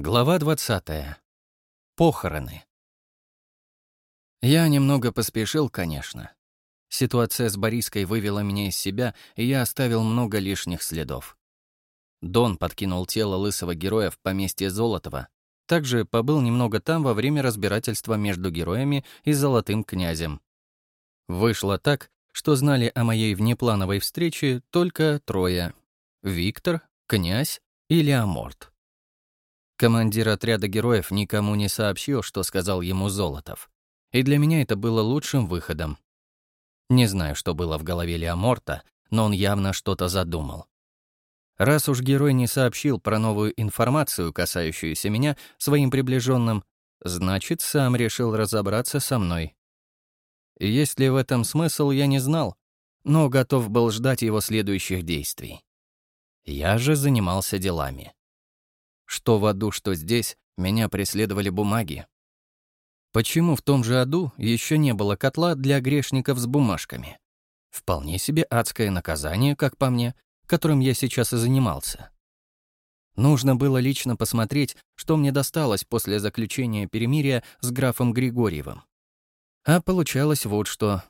Глава 20. Похороны. Я немного поспешил, конечно. Ситуация с Бориской вывела меня из себя, и я оставил много лишних следов. Дон подкинул тело лысого героя в поместье Золотова. Также побыл немного там во время разбирательства между героями и Золотым князем. Вышло так, что знали о моей внеплановой встрече только трое — Виктор, князь и Леоморт. Командир отряда героев никому не сообщил, что сказал ему Золотов. И для меня это было лучшим выходом. Не знаю, что было в голове Леоморта, но он явно что-то задумал. Раз уж герой не сообщил про новую информацию, касающуюся меня, своим приближенным, значит, сам решил разобраться со мной. Есть ли в этом смысл, я не знал, но готов был ждать его следующих действий. Я же занимался делами. Что в аду, что здесь, меня преследовали бумаги. Почему в том же аду еще не было котла для грешников с бумажками? Вполне себе адское наказание, как по мне, которым я сейчас и занимался. Нужно было лично посмотреть, что мне досталось после заключения перемирия с графом Григорьевым. А получалось вот что.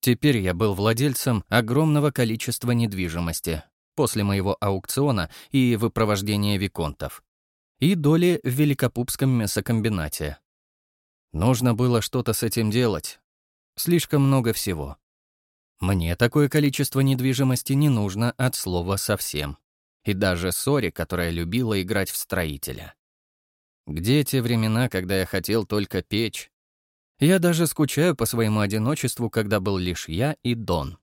Теперь я был владельцем огромного количества недвижимости, после моего аукциона и выпровождения виконтов, и доли в Великопупском мясокомбинате. Нужно было что-то с этим делать. Слишком много всего. Мне такое количество недвижимости не нужно от слова совсем. И даже Сори, которая любила играть в строителя. Где те времена, когда я хотел только печь? Я даже скучаю по своему одиночеству, когда был лишь я и Дон.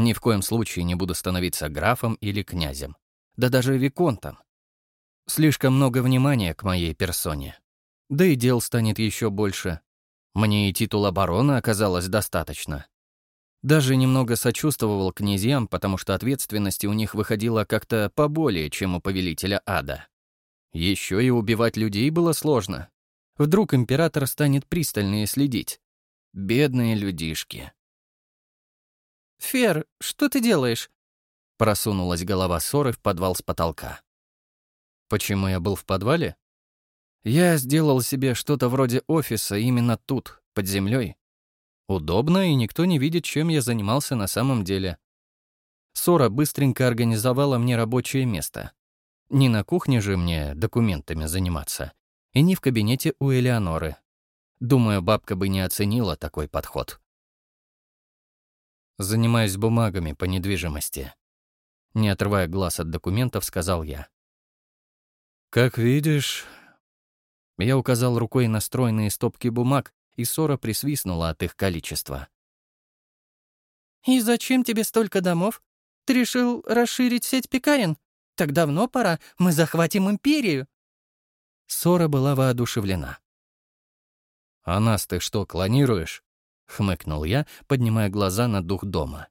Ни в коем случае не буду становиться графом или князем. Да даже виконтом. Слишком много внимания к моей персоне. Да и дел станет еще больше. Мне и титула барона оказалось достаточно. Даже немного сочувствовал князьям, потому что ответственности у них выходило как-то поболее, чем у повелителя ада. Еще и убивать людей было сложно. Вдруг император станет пристальнее следить. Бедные людишки. «Фер, что ты делаешь?» Просунулась голова ссоры в подвал с потолка. Почему я был в подвале? Я сделал себе что-то вроде офиса именно тут, под землей. Удобно, и никто не видит, чем я занимался на самом деле. Сора быстренько организовала мне рабочее место. Не на кухне же мне документами заниматься, и не в кабинете у Элеоноры. Думаю, бабка бы не оценила такой подход. Занимаюсь бумагами по недвижимости. Не отрывая глаз от документов, сказал я. Как видишь... Я указал рукой на стройные стопки бумаг, и ссора присвистнула от их количества. «И зачем тебе столько домов? Ты решил расширить сеть пекарен? Так давно пора, мы захватим империю!» Ссора была воодушевлена. «А нас ты что, клонируешь?» — хмыкнул я, поднимая глаза на дух дома.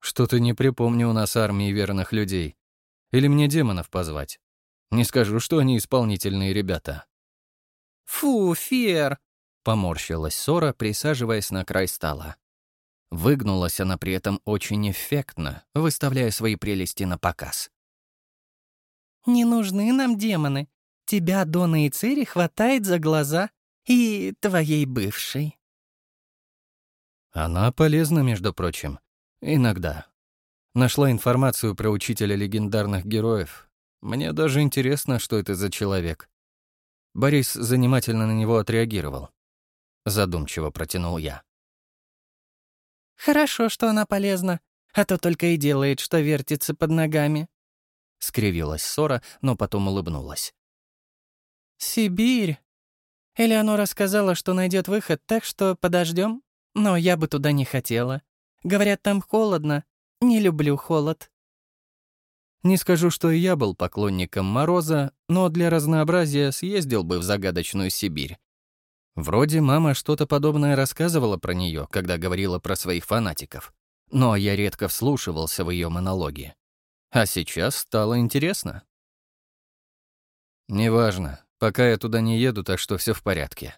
«Что-то не припомню у нас армии верных людей. Или мне демонов позвать? Не скажу, что они исполнительные ребята». «Фу, Фер!» — поморщилась Сора, присаживаясь на край стола. Выгнулась она при этом очень эффектно, выставляя свои прелести на показ. «Не нужны нам демоны. Тебя, Дона и Цири, хватает за глаза. И твоей бывшей». Она полезна, между прочим. Иногда. Нашла информацию про учителя легендарных героев. Мне даже интересно, что это за человек. Борис занимательно на него отреагировал. Задумчиво протянул я. «Хорошо, что она полезна, а то только и делает, что вертится под ногами». Скривилась Сора, но потом улыбнулась. «Сибирь. Элеонора сказала, что найдет выход, так что подождем. Но я бы туда не хотела. Говорят, там холодно. Не люблю холод. Не скажу, что и я был поклонником Мороза, но для разнообразия съездил бы в загадочную Сибирь. Вроде мама что-то подобное рассказывала про нее, когда говорила про своих фанатиков. Но я редко вслушивался в ее монологи. А сейчас стало интересно. Неважно, пока я туда не еду, так что все в порядке.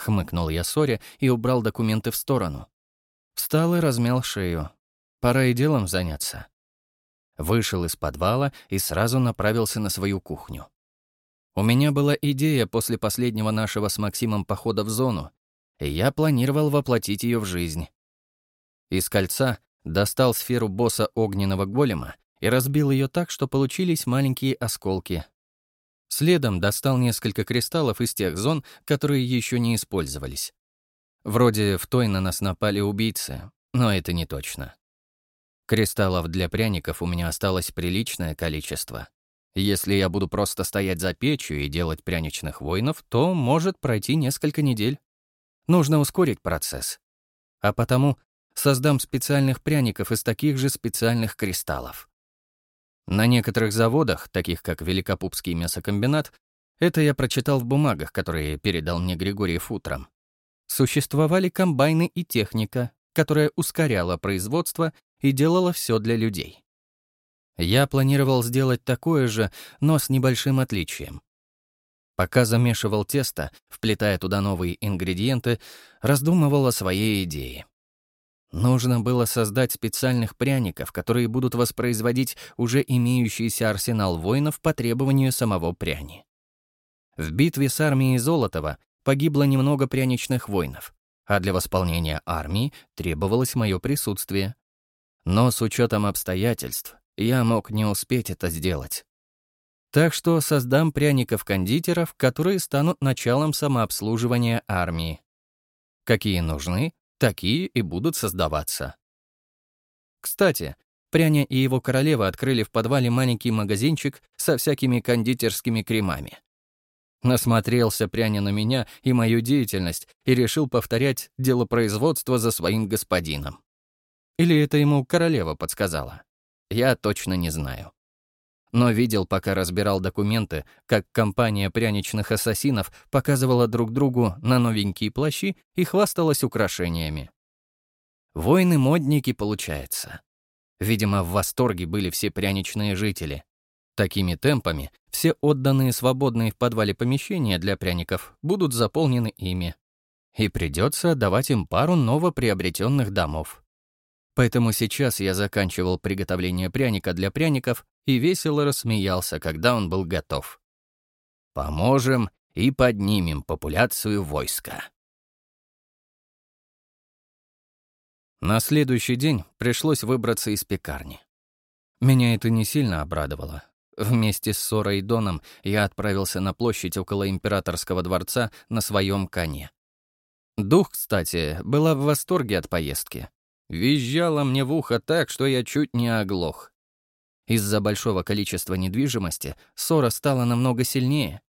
Хмыкнул я Соре и убрал документы в сторону. Встал и размял шею. Пора и делом заняться. Вышел из подвала и сразу направился на свою кухню. У меня была идея после последнего нашего с Максимом похода в зону, и я планировал воплотить ее в жизнь. Из кольца достал сферу босса огненного голема и разбил ее так, что получились маленькие осколки. Следом достал несколько кристаллов из тех зон, которые еще не использовались. Вроде в той на нас напали убийцы, но это не точно. Кристаллов для пряников у меня осталось приличное количество. Если я буду просто стоять за печью и делать пряничных воинов, то может пройти несколько недель. Нужно ускорить процесс. А потому создам специальных пряников из таких же специальных кристаллов. На некоторых заводах, таких как Великопупский мясокомбинат, это я прочитал в бумагах, которые передал мне Григорий утром, существовали комбайны и техника, которая ускоряла производство и делала все для людей. Я планировал сделать такое же, но с небольшим отличием. Пока замешивал тесто, вплетая туда новые ингредиенты, раздумывал о своей идее. Нужно было создать специальных пряников, которые будут воспроизводить уже имеющийся арсенал воинов по требованию самого пряни. В битве с армией Золотова погибло немного пряничных воинов, а для восполнения армии требовалось мое присутствие. Но с учетом обстоятельств я мог не успеть это сделать. Так что создам пряников-кондитеров, которые станут началом самообслуживания армии. Какие нужны, такие и будут создаваться. Кстати, Пряня и его королева открыли в подвале маленький магазинчик со всякими кондитерскими кремами. Насмотрелся Пряня на меня и мою деятельность и решил повторять дело производства за своим господином. Или это ему королева подсказала? Я точно не знаю. Но видел, пока разбирал документы, как компания пряничных ассасинов показывала друг другу на новенькие плащи и хвасталась украшениями. Воины-модники, получается. Видимо, в восторге были все пряничные жители. Такими темпами все отданные свободные в подвале помещения для пряников будут заполнены ими. И придется отдавать им пару новоприобретенных домов. Поэтому сейчас я заканчивал приготовление пряника для пряников и весело рассмеялся, когда он был готов. Поможем и поднимем популяцию войска. На следующий день пришлось выбраться из пекарни. Меня это не сильно обрадовало. Вместе с Сорой и Доном я отправился на площадь около императорского дворца на своем коне. Дух, кстати, была в восторге от поездки. Визжала мне в ухо так, что я чуть не оглох. Из-за большого количества недвижимости ссора стала намного сильнее.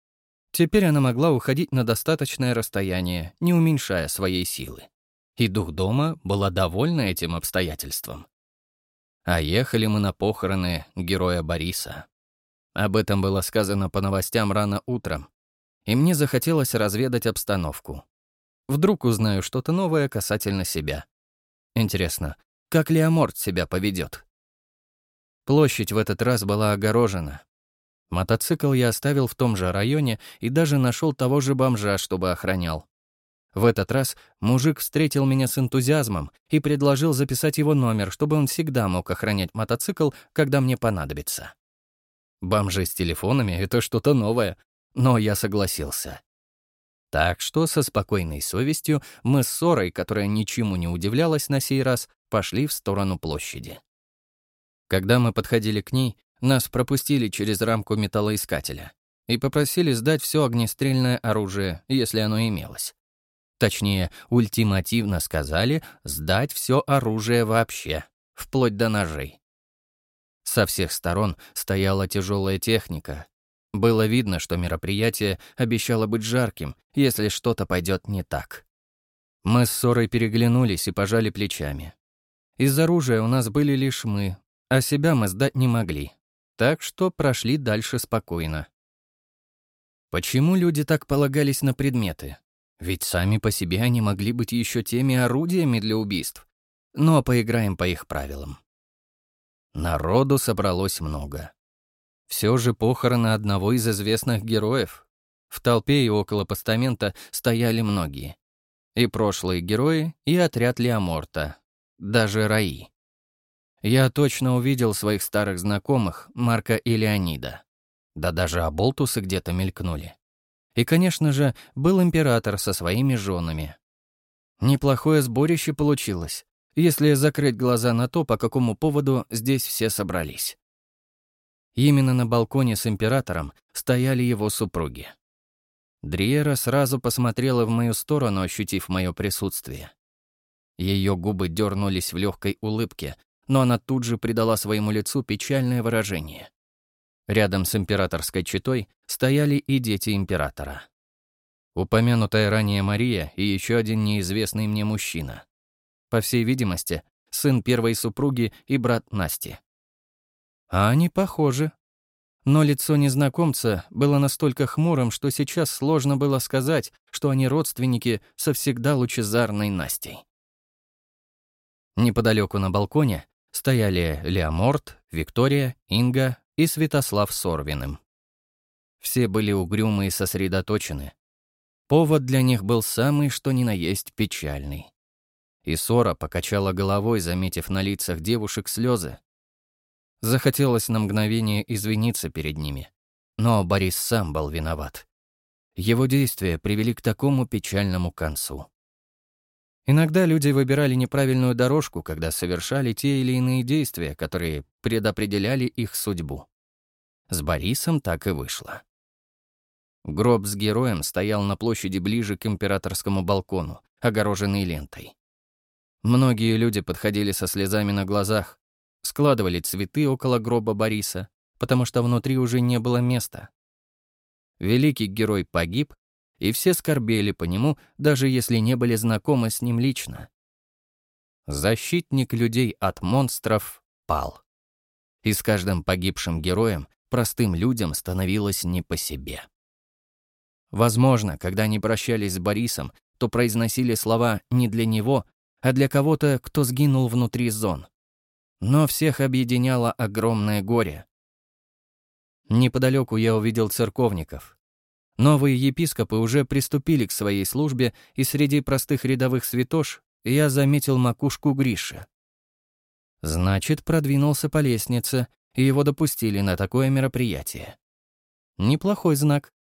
Теперь она могла уходить на достаточное расстояние, не уменьшая своей силы. И дух дома была довольна этим обстоятельством. А ехали мы на похороны героя Бориса. Об этом было сказано по новостям рано утром, и мне захотелось разведать обстановку. Вдруг узнаю что-то новое касательно себя. Интересно, как Леоморт себя поведет? Площадь в этот раз была огорожена. Мотоцикл я оставил в том же районе и даже нашел того же бомжа, чтобы охранял. В этот раз мужик встретил меня с энтузиазмом и предложил записать его номер, чтобы он всегда мог охранять мотоцикл, когда мне понадобится. Бомжи с телефонами — это что-то новое, но я согласился. Так что со спокойной совестью мы с Сорой, которая ничему не удивлялась на сей раз, пошли в сторону площади. Когда мы подходили к ней, нас пропустили через рамку металлоискателя и попросили сдать все огнестрельное оружие, если оно имелось. Точнее, ультимативно сказали сдать все оружие вообще, вплоть до ножей. Со всех сторон стояла тяжелая техника, было видно, что мероприятие обещало быть жарким, если что-то пойдет не так. Мы с Сорой переглянулись и пожали плечами. Из оружия у нас были лишь мы, а себя мы сдать не могли. Так что прошли дальше спокойно. Почему люди так полагались на предметы? Ведь сами по себе они могли быть еще теми орудиями для убийств. Но поиграем по их правилам. Народу собралось много. Все же похороны одного из известных героев. В толпе и около постамента стояли многие. И прошлые герои, и отряд Леоморта, даже Раи. Я точно увидел своих старых знакомых, Марка и Леонида. Да даже оболтусы где-то мелькнули. И, конечно же, был император со своими женами. Неплохое сборище получилось, если закрыть глаза на то, по какому поводу здесь все собрались. Именно на балконе с императором стояли его супруги. Дриера сразу посмотрела в мою сторону, ощутив мое присутствие. Ее губы дернулись в легкой улыбке, но она тут же придала своему лицу печальное выражение. Рядом с императорской четой стояли и дети императора. Упомянутая ранее Мария и еще один неизвестный мне мужчина. По всей видимости, сын первой супруги и брат Насти. А они похожи. Но лицо незнакомца было настолько хмурым, что сейчас сложно было сказать, что они родственники со всегда лучезарной Настей. Неподалеку на балконе стояли Леоморт, Виктория, Инга и Святослав Сорвиным. Все были угрюмы и сосредоточены. Повод для них был самый что ни на есть печальный. И Сора покачала головой, заметив на лицах девушек слезы. Захотелось на мгновение извиниться перед ними. Но Борис сам был виноват. Его действия привели к такому печальному концу. Иногда люди выбирали неправильную дорожку, когда совершали те или иные действия, которые предопределяли их судьбу. С Борисом так и вышло. Гроб с героем стоял на площади ближе к императорскому балкону, огороженный лентой. Многие люди подходили со слезами на глазах, складывали цветы около гроба Бориса, потому что внутри уже не было места. Великий герой погиб, и все скорбели по нему, даже если не были знакомы с ним лично. Защитник людей от монстров пал. И с каждым погибшим героем простым людям становилось не по себе. Возможно, когда они прощались с Борисом, то произносили слова не для него, а для кого-то, кто сгинул внутри зон. Но всех объединяло огромное горе. Неподалеку я увидел церковников, Новые епископы уже приступили к своей службе, и среди простых рядовых святош я заметил макушку Гриши. Значит, продвинулся по лестнице, и его допустили на такое мероприятие. Неплохой знак.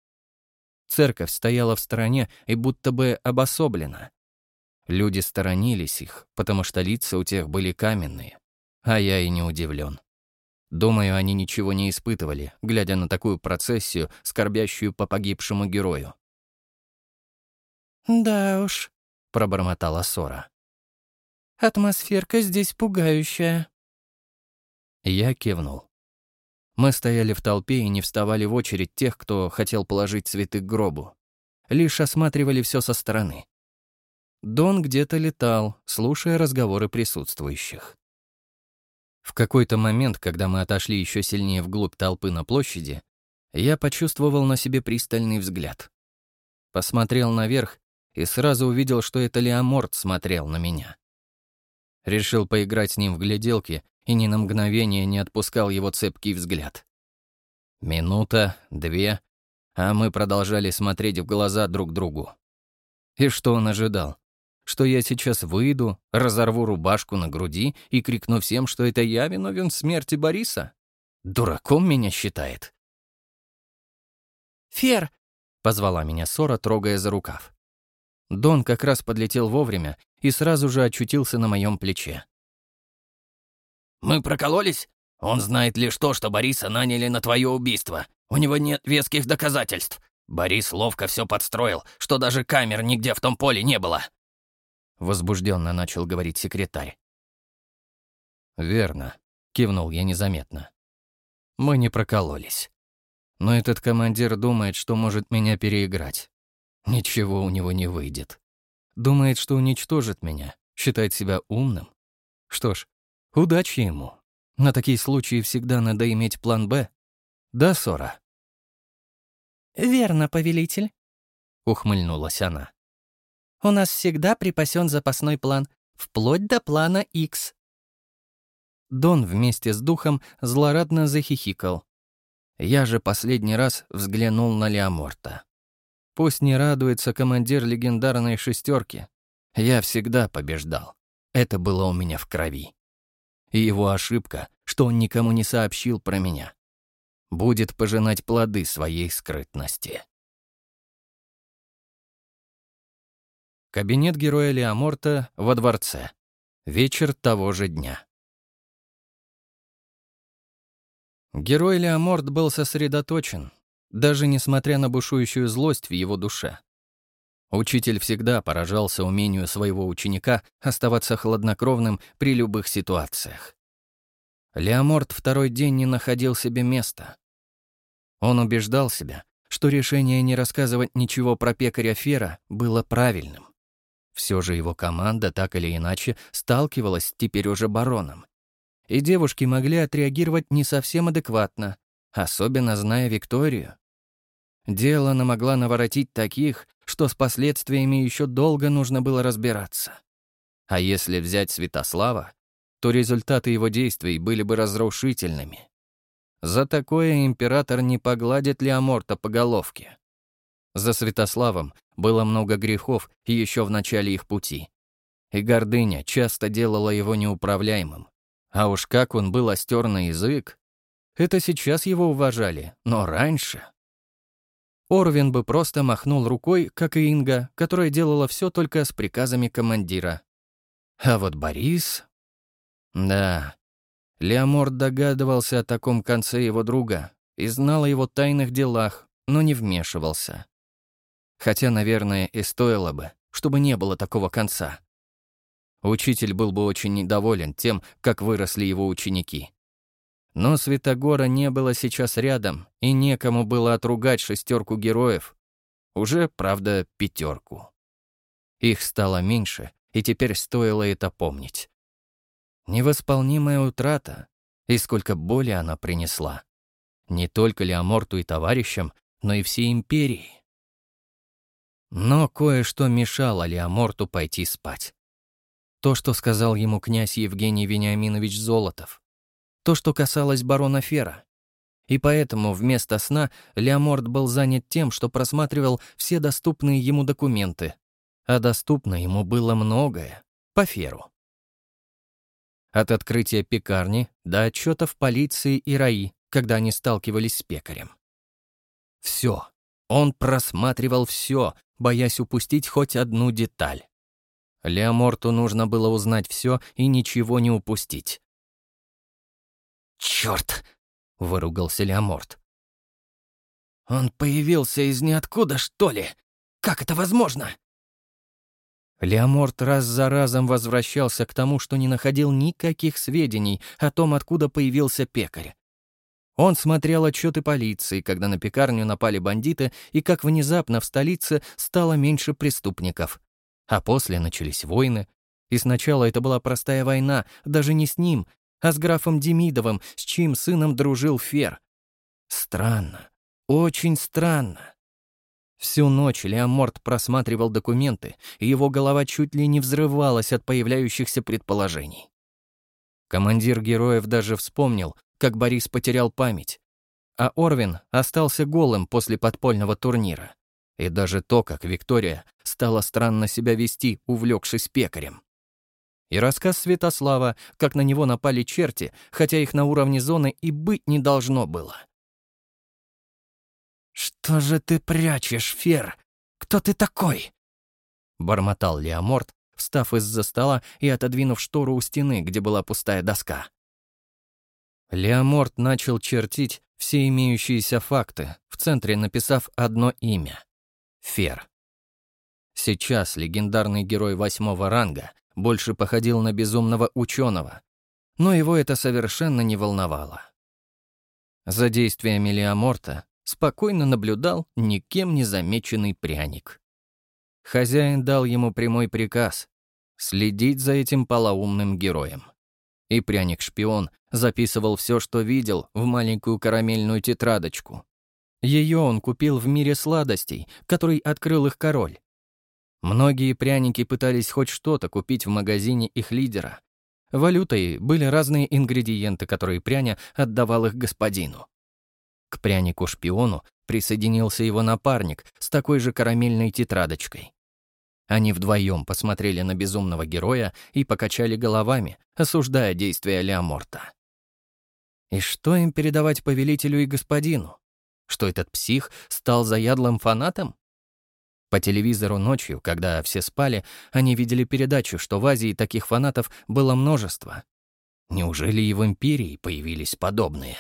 Церковь стояла в стороне и будто бы обособлена. Люди сторонились их, потому что лица у тех были каменные. А я и не удивлен. Думаю, они ничего не испытывали, глядя на такую процессию, скорбящую по погибшему герою. «Да уж», — пробормотала Сора. «Атмосферка здесь пугающая». Я кивнул. Мы стояли в толпе и не вставали в очередь тех, кто хотел положить цветы к гробу. Лишь осматривали все со стороны. Дон где-то летал, слушая разговоры присутствующих. В какой-то момент, когда мы отошли еще сильнее вглубь толпы на площади, я почувствовал на себе пристальный взгляд. Посмотрел наверх и сразу увидел, что это Леоморт смотрел на меня. Решил поиграть с ним в гляделки и ни на мгновение не отпускал его цепкий взгляд. Минута, две, а мы продолжали смотреть в глаза друг другу. И что он ожидал? Что я сейчас выйду, разорву рубашку на груди и крикну всем, что это я виновен в смерти Бориса? Дураком меня считает. «Фер!» — позвала меня Сора, трогая за рукав. Дон как раз подлетел вовремя и сразу же очутился на моем плече. «Мы прокололись? Он знает лишь то, что Бориса наняли на твое убийство. У него нет веских доказательств. Борис ловко все подстроил, что даже камер нигде в том поле не было возбужденно начал говорить секретарь. «Верно», — кивнул я незаметно. «Мы не прокололись. Но этот командир думает, что может меня переиграть. Ничего у него не выйдет. Думает, что уничтожит меня, считает себя умным. Что ж, удачи ему. На такие случаи всегда надо иметь план «Б». Да, Сора?» «Верно, повелитель», — ухмыльнулась она. У нас всегда припасен запасной план, вплоть до плана X. Дон вместе с духом злорадно захихикал. Я же последний раз взглянул на Леоморта. Пусть не радуется командир легендарной шестерки. Я всегда побеждал. Это было у меня в крови. И его ошибка, что он никому не сообщил про меня. будет пожинать плоды своей скрытности. Кабинет героя Леоморта во дворце. Вечер того же дня. Герой Леоморт был сосредоточен, даже несмотря на бушующую злость в его душе. Учитель всегда поражался умению своего ученика оставаться хладнокровным при любых ситуациях. Леоморт второй день не находил себе места. Он убеждал себя, что решение не рассказывать ничего про пекаря Фера было правильным. Все же его команда так или иначе сталкивалась теперь уже бароном. И девушки могли отреагировать не совсем адекватно, особенно зная Викторию. Дело она могла наворотить таких, что с последствиями еще долго нужно было разбираться. А если взять Святослава, то результаты его действий были бы разрушительными. За такое император не погладит Леоморта по головке. За Святославом было много грехов еще в начале их пути. И гордыня часто делала его неуправляемым. А уж как он был остер на язык. Это сейчас его уважали, но раньше... Орвин бы просто махнул рукой, как и Инга, которая делала все только с приказами командира. А вот Борис... Да, Леоморд догадывался о таком конце его друга и знал о его тайных делах, но не вмешивался. Хотя, наверное, и стоило бы, чтобы не было такого конца. Учитель был бы очень недоволен тем, как выросли его ученики. Но Святогора не было сейчас рядом, и некому было отругать шестерку героев. Уже, правда, пятерку. Их стало меньше, и теперь стоило это помнить. Невосполнимая утрата, и сколько боли она принесла. Не только Леоморту и товарищам, но и всей империи. Но кое-что мешало Леоморту пойти спать. То, что сказал ему князь Евгений Вениаминович Золотов. То, что касалось барона Фера. И поэтому вместо сна Леоморт был занят тем, что просматривал все доступные ему документы. А доступно ему было многое. По Феру. От открытия пекарни до отчетов полиции и РАИ, когда они сталкивались с пекарем. Все. Он просматривал все, боясь упустить хоть одну деталь. Леоморту нужно было узнать все и ничего не упустить. «Черт!» — выругался Леоморт. «Он появился из ниоткуда, что ли? Как это возможно?» Леоморт раз за разом возвращался к тому, что не находил никаких сведений о том, откуда появился пекарь. Он смотрел отчеты полиции, когда на пекарню напали бандиты, и как внезапно в столице стало меньше преступников. А после начались войны. И сначала это была простая война, даже не с ним, а с графом Демидовым, с чьим сыном дружил Фер. Странно. Очень странно. Всю ночь Леоморт просматривал документы, и его голова чуть ли не взрывалась от появляющихся предположений. Командир героев даже вспомнил, как Борис потерял память. А Орвин остался голым после подпольного турнира. И даже то, как Виктория стала странно себя вести, увлекшись пекарем. И рассказ Святослава, как на него напали черти, хотя их на уровне зоны и быть не должно было. «Что же ты прячешь, Фер? Кто ты такой?» Бормотал Леоморт, встав из-за стола и отодвинув штору у стены, где была пустая доска. Леоморт начал чертить все имеющиеся факты, в центре написав одно имя — Фер. Сейчас легендарный герой восьмого ранга больше походил на безумного ученого, но его это совершенно не волновало. За действиями Леоморта спокойно наблюдал никем не замеченный пряник. Хозяин дал ему прямой приказ — следить за этим полоумным героем. И пряник-шпион записывал все, что видел, в маленькую карамельную тетрадочку. Ее он купил в мире сладостей, который открыл их король. Многие пряники пытались хоть что-то купить в магазине их лидера. Валютой были разные ингредиенты, которые пряня отдавал их господину. К прянику-шпиону присоединился его напарник с такой же карамельной тетрадочкой. Они вдвоем посмотрели на безумного героя и покачали головами, осуждая действия Леоморта. И что им передавать повелителю и господину? Что этот псих стал заядлым фанатом? По телевизору ночью, когда все спали, они видели передачу, что в Азии таких фанатов было множество. Неужели и в Империи появились подобные?